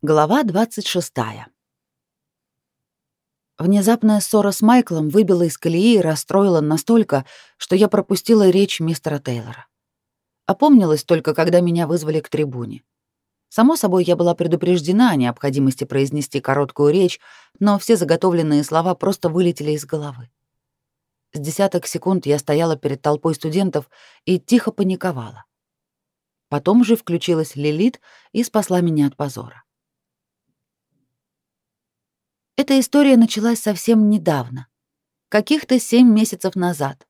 Глава 26. Внезапная ссора с Майклом выбила из колеи и расстроила настолько, что я пропустила речь мистера Тейлора. Опомнилась только, когда меня вызвали к трибуне. Само собой, я была предупреждена о необходимости произнести короткую речь, но все заготовленные слова просто вылетели из головы. С десяток секунд я стояла перед толпой студентов и тихо паниковала. Потом же включилась Лилит и спасла меня от позора. Эта история началась совсем недавно, каких-то семь месяцев назад.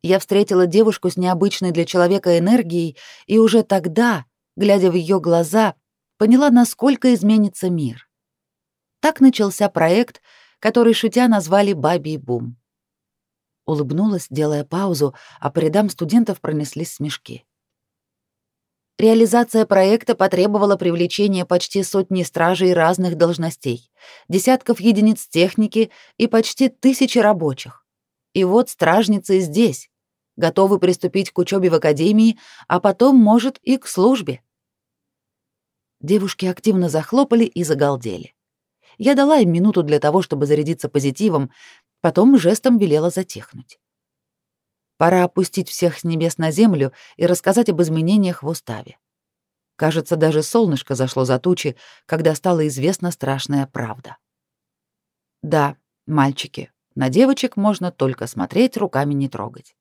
Я встретила девушку с необычной для человека энергией, и уже тогда, глядя в ее глаза, поняла, насколько изменится мир. Так начался проект, который шутя назвали «Бабий бум». Улыбнулась, делая паузу, а по рядам студентов пронеслись смешки. Реализация проекта потребовала привлечения почти сотни стражей разных должностей, десятков единиц техники и почти тысячи рабочих. И вот стражницы здесь, готовы приступить к учебе в академии, а потом, может, и к службе. Девушки активно захлопали и загалдели. Я дала им минуту для того, чтобы зарядиться позитивом, потом жестом велела затихнуть. Пора опустить всех с небес на землю и рассказать об изменениях в уставе. Кажется, даже солнышко зашло за тучи, когда стала известна страшная правда. Да, мальчики, на девочек можно только смотреть, руками не трогать.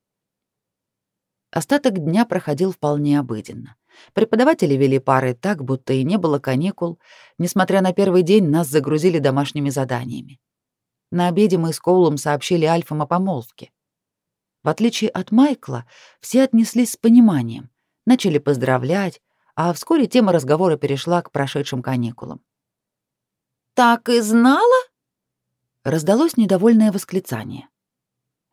Остаток дня проходил вполне обыденно. Преподаватели вели пары так, будто и не было каникул. Несмотря на первый день, нас загрузили домашними заданиями. На обеде мы с Коулом сообщили Альфам о помолвке. В отличие от Майкла, все отнеслись с пониманием, начали поздравлять, а вскоре тема разговора перешла к прошедшим каникулам. «Так и знала?» Раздалось недовольное восклицание.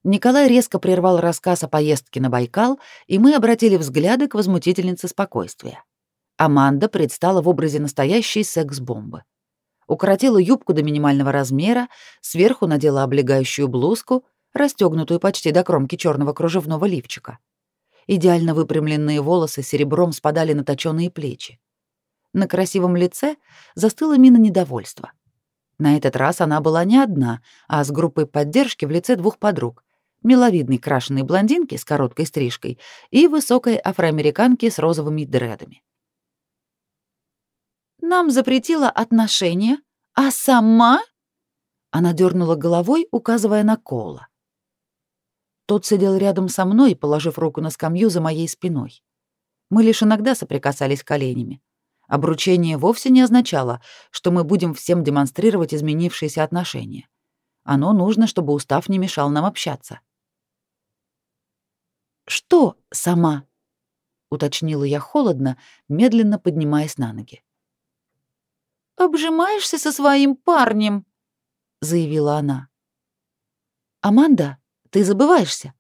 Николай резко прервал рассказ о поездке на Байкал, и мы обратили взгляды к возмутительнице спокойствия. Аманда предстала в образе настоящей секс-бомбы. Укоротила юбку до минимального размера, сверху надела облегающую блузку, расстегнутую почти до кромки черного кружевного лифчика. Идеально выпрямленные волосы серебром спадали на точёные плечи. На красивом лице застыла мина недовольства. На этот раз она была не одна, а с группой поддержки в лице двух подруг. Миловидной крашеной блондинки с короткой стрижкой и высокой афроамериканки с розовыми дредами. «Нам запретила отношения, а сама...» Она дернула головой, указывая на Кола. Тот сидел рядом со мной, положив руку на скамью за моей спиной. Мы лишь иногда соприкасались коленями. Обручение вовсе не означало, что мы будем всем демонстрировать изменившиеся отношения. Оно нужно, чтобы устав не мешал нам общаться. «Что сама?» — уточнила я холодно, медленно поднимаясь на ноги. «Обжимаешься со своим парнем», — заявила она. «Аманда, ты забываешься.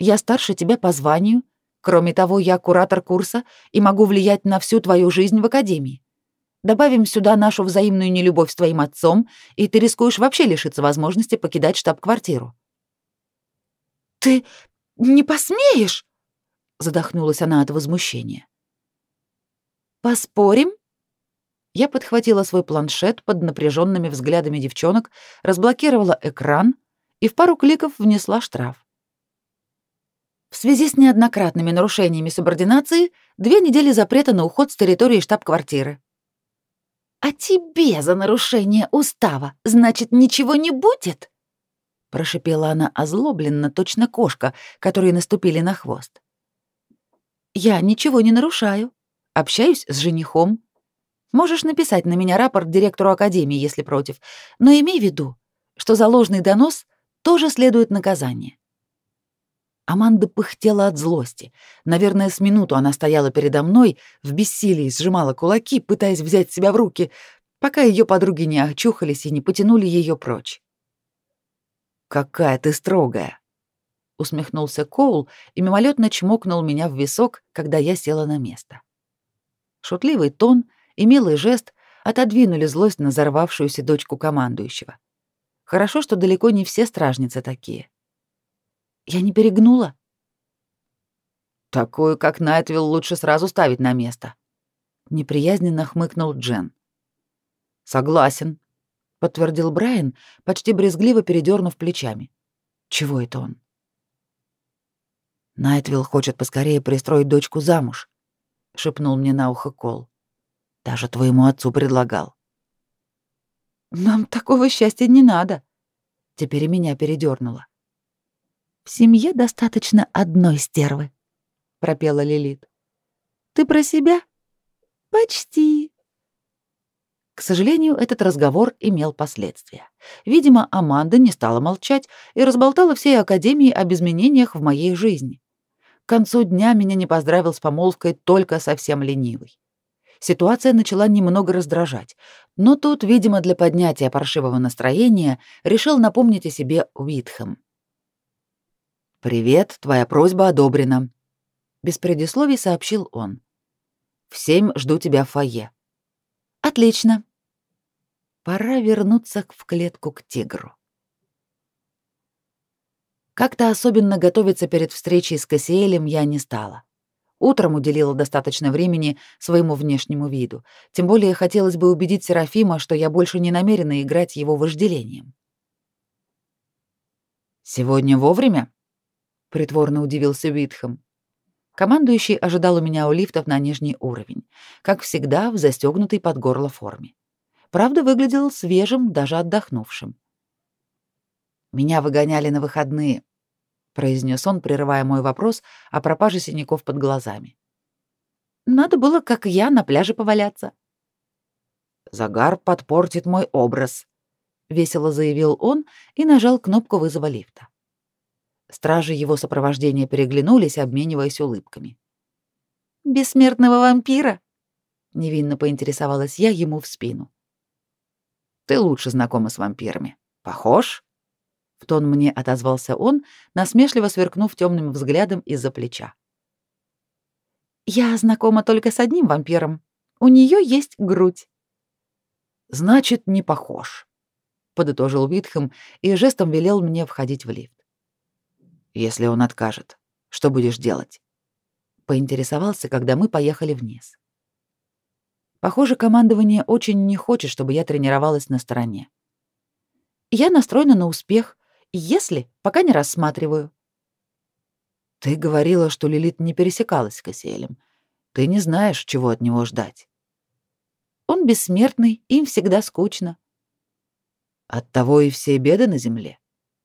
Я старше тебя по званию. Кроме того, я куратор курса и могу влиять на всю твою жизнь в академии. Добавим сюда нашу взаимную нелюбовь с твоим отцом, и ты рискуешь вообще лишиться возможности покидать штаб-квартиру. Ты не посмеешь, задохнулась она от возмущения. Поспорим? Я подхватила свой планшет под напряженными взглядами девчонок, разблокировала экран и в пару кликов внесла штраф. В связи с неоднократными нарушениями субординации две недели запрета на уход с территории штаб-квартиры. «А тебе за нарушение устава, значит, ничего не будет?» Прошипела она озлобленно, точно кошка, которой наступили на хвост. «Я ничего не нарушаю. Общаюсь с женихом. Можешь написать на меня рапорт директору академии, если против, но имей в виду, что за ложный донос тоже следует наказание. Аманда пыхтела от злости. Наверное, с минуту она стояла передо мной, в бессилии сжимала кулаки, пытаясь взять себя в руки, пока ее подруги не очухались и не потянули ее прочь. «Какая ты строгая!» — усмехнулся Коул и мимолетно чмокнул меня в висок, когда я села на место. Шутливый тон и милый жест отодвинули злость на взорвавшуюся дочку командующего. Хорошо, что далеко не все стражницы такие. Я не перегнула. Такую, как Найтвилл, лучше сразу ставить на место. Неприязненно хмыкнул Джен. Согласен, подтвердил Брайан, почти брезгливо передернув плечами. Чего это он? Найтвилл хочет поскорее пристроить дочку замуж, шепнул мне на ухо Кол. Даже твоему отцу предлагал. Нам такого счастья не надо. Теперь и меня передернуло. В семье достаточно одной стервы, пропела Лилит. Ты про себя? Почти. К сожалению, этот разговор имел последствия. Видимо, Аманда не стала молчать и разболтала всей академии об изменениях в моей жизни. К концу дня меня не поздравил с помолвкой только совсем ленивый. Ситуация начала немного раздражать, но тут, видимо, для поднятия паршивого настроения решил напомнить о себе Уитхэм. «Привет, твоя просьба одобрена», — без предисловий сообщил он. «В семь жду тебя в фойе». «Отлично». Пора вернуться в клетку к тигру. Как-то особенно готовиться перед встречей с Кассиэлем я не стала. Утром уделила достаточно времени своему внешнему виду. Тем более хотелось бы убедить Серафима, что я больше не намерена играть его вожделением. «Сегодня вовремя?» — притворно удивился Витхэм. Командующий ожидал у меня у лифтов на нижний уровень, как всегда в застегнутой под горло форме. Правда, выглядел свежим, даже отдохнувшим. Меня выгоняли на выходные, произнес он, прерывая мой вопрос о пропаже синяков под глазами. Надо было, как я, на пляже поваляться. Загар подпортит мой образ, весело заявил он и нажал кнопку вызова лифта. Стражи его сопровождения переглянулись, обмениваясь улыбками. Бессмертного вампира? невинно поинтересовалась я ему в спину. Ты лучше знакома с вампирами. Похож? В тон мне отозвался он, насмешливо сверкнув темным взглядом из-за плеча. Я знакома только с одним вампиром. У нее есть грудь. Значит, не похож, подытожил Витхэм и жестом велел мне входить в лифт. Если он откажет, что будешь делать? поинтересовался, когда мы поехали вниз. Похоже, командование очень не хочет, чтобы я тренировалась на стороне. Я настроена на успех, если пока не рассматриваю. Ты говорила, что Лилит не пересекалась с Кассиэлем. Ты не знаешь, чего от него ждать. Он бессмертный, им всегда скучно. От того и все беды на земле.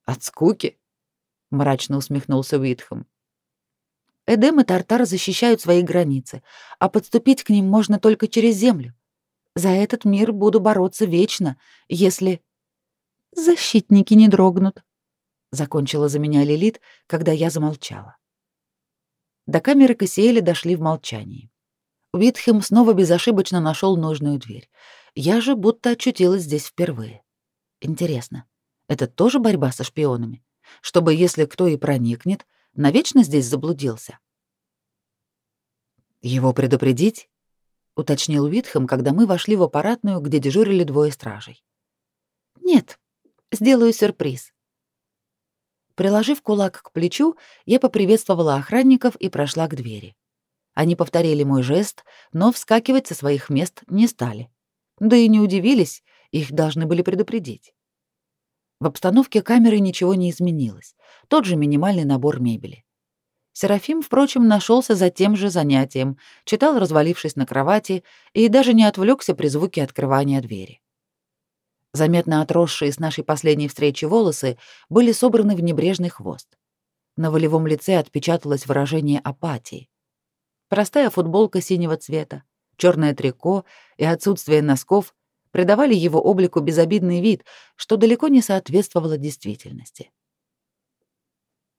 От скуки, мрачно усмехнулся Уитхэм. Эдем и Тартар защищают свои границы, а подступить к ним можно только через землю. За этот мир буду бороться вечно, если защитники не дрогнут закончила за меня Лилит, когда я замолчала. До камеры Кассиэля дошли в молчании. Уитхем снова безошибочно нашел нужную дверь. Я же будто очутилась здесь впервые. Интересно, это тоже борьба со шпионами? Чтобы, если кто и проникнет, навечно здесь заблудился? Его предупредить? уточнил Уитхем, когда мы вошли в аппаратную, где дежурили двое стражей. Нет, сделаю сюрприз. Приложив кулак к плечу, я поприветствовала охранников и прошла к двери. Они повторили мой жест, но вскакивать со своих мест не стали. Да и не удивились, их должны были предупредить. В обстановке камеры ничего не изменилось, тот же минимальный набор мебели. Серафим, впрочем, нашелся за тем же занятием, читал, развалившись на кровати, и даже не отвлекся при звуке открывания двери. Заметно отросшие с нашей последней встречи волосы были собраны в небрежный хвост. На волевом лице отпечаталось выражение апатии. Простая футболка синего цвета, черное трико и отсутствие носков придавали его облику безобидный вид, что далеко не соответствовало действительности.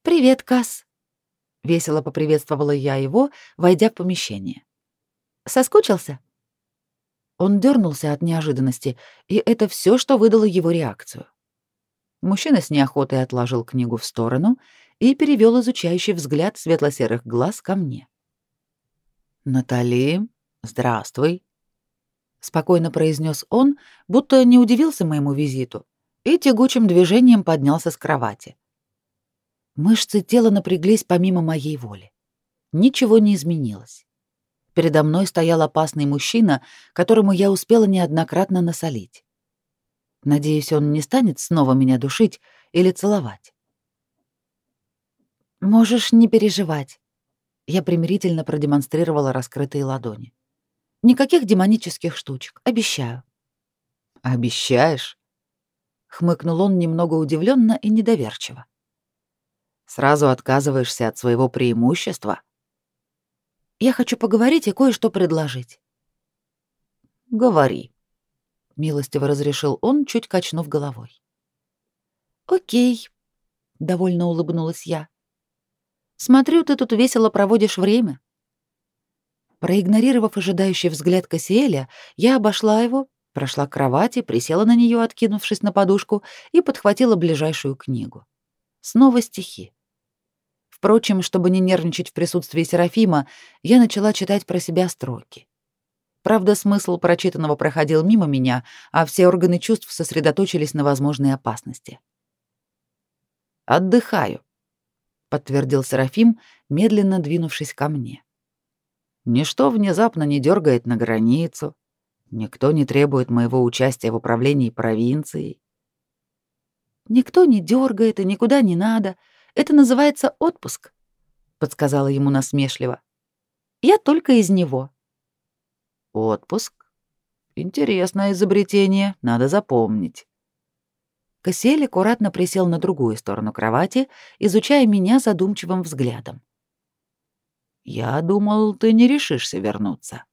«Привет, Касс!» — весело поприветствовала я его, войдя в помещение. «Соскучился?» Он дернулся от неожиданности, и это все, что выдало его реакцию. Мужчина с неохотой отложил книгу в сторону и перевел изучающий взгляд светло-серых глаз ко мне. «Натали, здравствуй», — спокойно произнес он, будто не удивился моему визиту, и тягучим движением поднялся с кровати. Мышцы тела напряглись помимо моей воли. Ничего не изменилось. Передо мной стоял опасный мужчина, которому я успела неоднократно насолить. Надеюсь, он не станет снова меня душить или целовать. «Можешь не переживать», — я примирительно продемонстрировала раскрытые ладони. «Никаких демонических штучек, обещаю». «Обещаешь?» — хмыкнул он немного удивленно и недоверчиво. «Сразу отказываешься от своего преимущества?» Я хочу поговорить и кое-что предложить». «Говори», — милостиво разрешил он, чуть качнув головой. «Окей», — довольно улыбнулась я. «Смотрю, ты тут весело проводишь время». Проигнорировав ожидающий взгляд Кассиэля, я обошла его, прошла к кровати, присела на нее, откинувшись на подушку, и подхватила ближайшую книгу. Снова стихи. Впрочем, чтобы не нервничать в присутствии Серафима, я начала читать про себя строки. Правда, смысл прочитанного проходил мимо меня, а все органы чувств сосредоточились на возможной опасности. «Отдыхаю», — подтвердил Серафим, медленно двинувшись ко мне. «Ничто внезапно не дергает на границу, никто не требует моего участия в управлении провинцией». «Никто не дергает и никуда не надо», это называется отпуск, подсказала ему насмешливо. Я только из него. Отпуск? Интересное изобретение, надо запомнить. Кассиэль аккуратно присел на другую сторону кровати, изучая меня задумчивым взглядом. «Я думал, ты не решишься вернуться».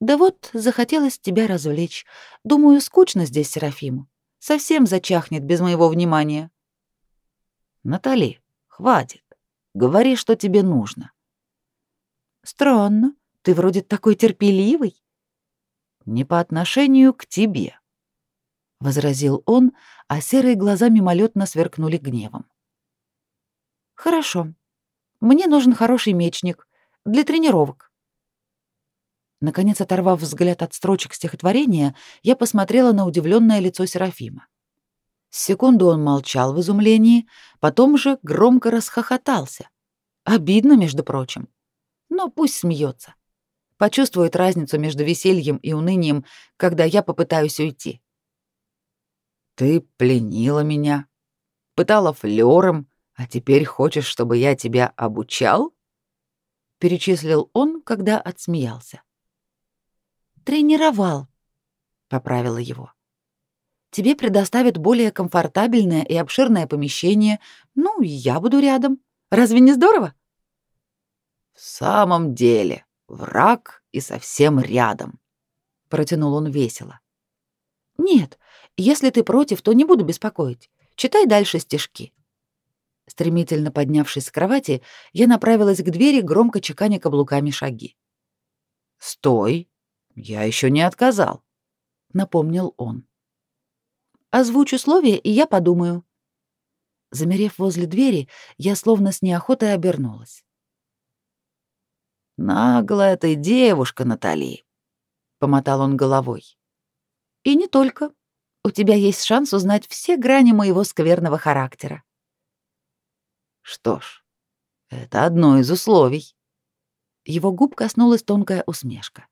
«Да вот, захотелось тебя развлечь. Думаю, скучно здесь Серафиму. Совсем зачахнет без моего внимания». Натали, хватит. Говори, что тебе нужно. Странно. Ты вроде такой терпеливый. Не по отношению к тебе, возразил он, а серые глаза мимолетно сверкнули гневом. Хорошо. Мне нужен хороший мечник для тренировок. Наконец, оторвав взгляд от строчек стихотворения, я посмотрела на удивленное лицо Серафима. Секунду он молчал в изумлении, потом же громко расхохотался. Обидно, между прочим. Но пусть смеется. Почувствует разницу между весельем и унынием, когда я попытаюсь уйти. Ты пленила меня, пытала флёром, а теперь хочешь, чтобы я тебя обучал? перечислил он, когда отсмеялся. Тренировал, поправила его тебе предоставят более комфортабельное и обширное помещение, ну, и я буду рядом. Разве не здорово? В самом деле, враг и совсем рядом, протянул он весело. Нет, если ты против, то не буду беспокоить. Читай дальше стишки. Стремительно поднявшись с кровати, я направилась к двери, громко чеканя каблуками шаги. «Стой! Я еще не отказал», — напомнил он. Озвучь условия, и я подумаю». Замерев возле двери, я словно с неохотой обернулась. «Наглая ты девушка, Натали», — помотал он головой. «И не только. У тебя есть шанс узнать все грани моего скверного характера». «Что ж, это одно из условий». Его губ коснулась тонкая усмешка.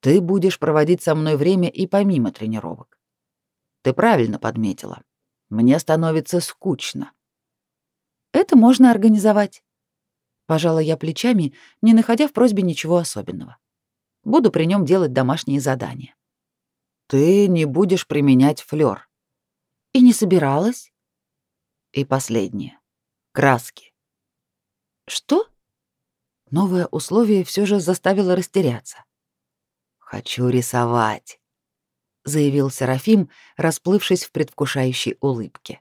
«Ты будешь проводить со мной время и помимо тренировок. Ты правильно подметила. Мне становится скучно. Это можно организовать. Пожала я плечами, не находя в просьбе ничего особенного. Буду при нем делать домашние задания. Ты не будешь применять флёр. И не собиралась. И последнее. Краски. Что? Новое условие все же заставило растеряться. Хочу рисовать заявил Серафим, расплывшись в предвкушающей улыбке.